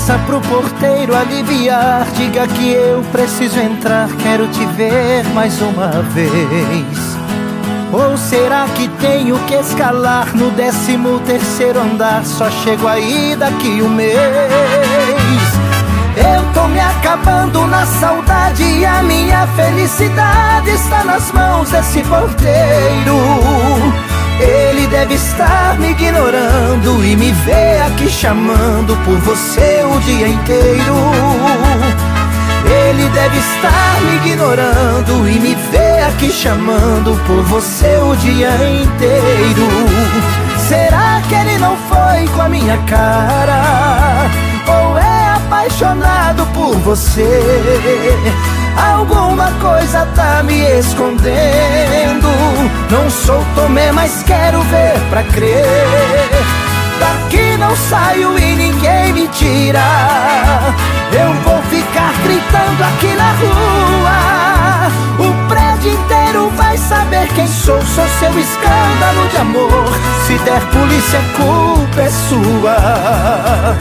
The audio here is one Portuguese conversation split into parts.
Peça pro porteiro aliviar. Diga que eu preciso entrar. Quero te ver mais uma vez. Ou será que tenho que escalar no décimo terceiro andar? Só chego aí daqui um mês. Eu tô me acabando na saudade e a minha felicidade está nas mãos desse porteiro. Ele deve estar me ignorando e me vê aqui chamando por você o dia inteiro. Ele deve estar me ignorando e me vê aqui chamando por você o dia inteiro. Será que ele não foi com a minha cara? Ou é apaixonado por você? Tá me escondendo. Não sou Tomé, mas quero ver pra crer. Daqui não saio e ninguém me tira. Eu vou ficar gritando aqui na rua. O prédio inteiro vai saber quem sou. Sou seu escândalo de amor. Se der polícia, a culpa é sua.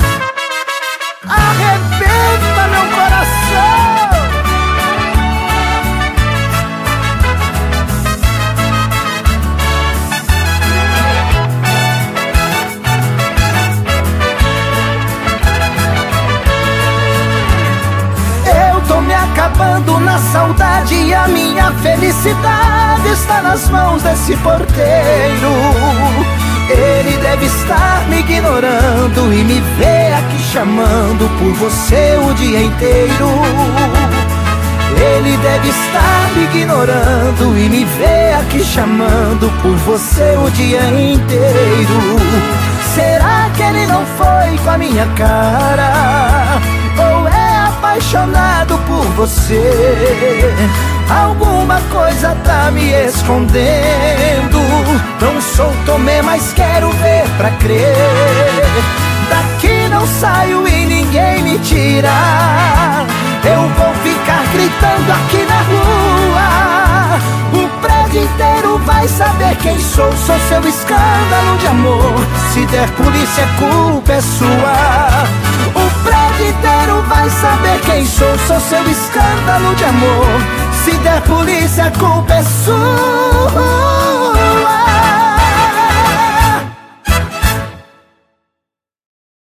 Saudade e a minha felicidade está nas mãos desse porteiro. Ele deve estar me ignorando e me vê aqui chamando por você o dia inteiro. Ele deve estar me ignorando e me vê aqui chamando por você o dia inteiro. Será que ele não foi com a minha cara? Apaixonado por você? Alguma coisa tá me escondendo. Não sou Tomé, mas quero ver pra crer. Daqui não saio e ninguém me tira. Eu vou ficar gritando aqui na rua. O prédio inteiro vai saber quem sou. Sou seu escândalo de amor. Se der polícia, a culpa é sua. Inteiro vai saber quem sou. Sou seu escândalo de amor. Se der polícia, a culpa é sua.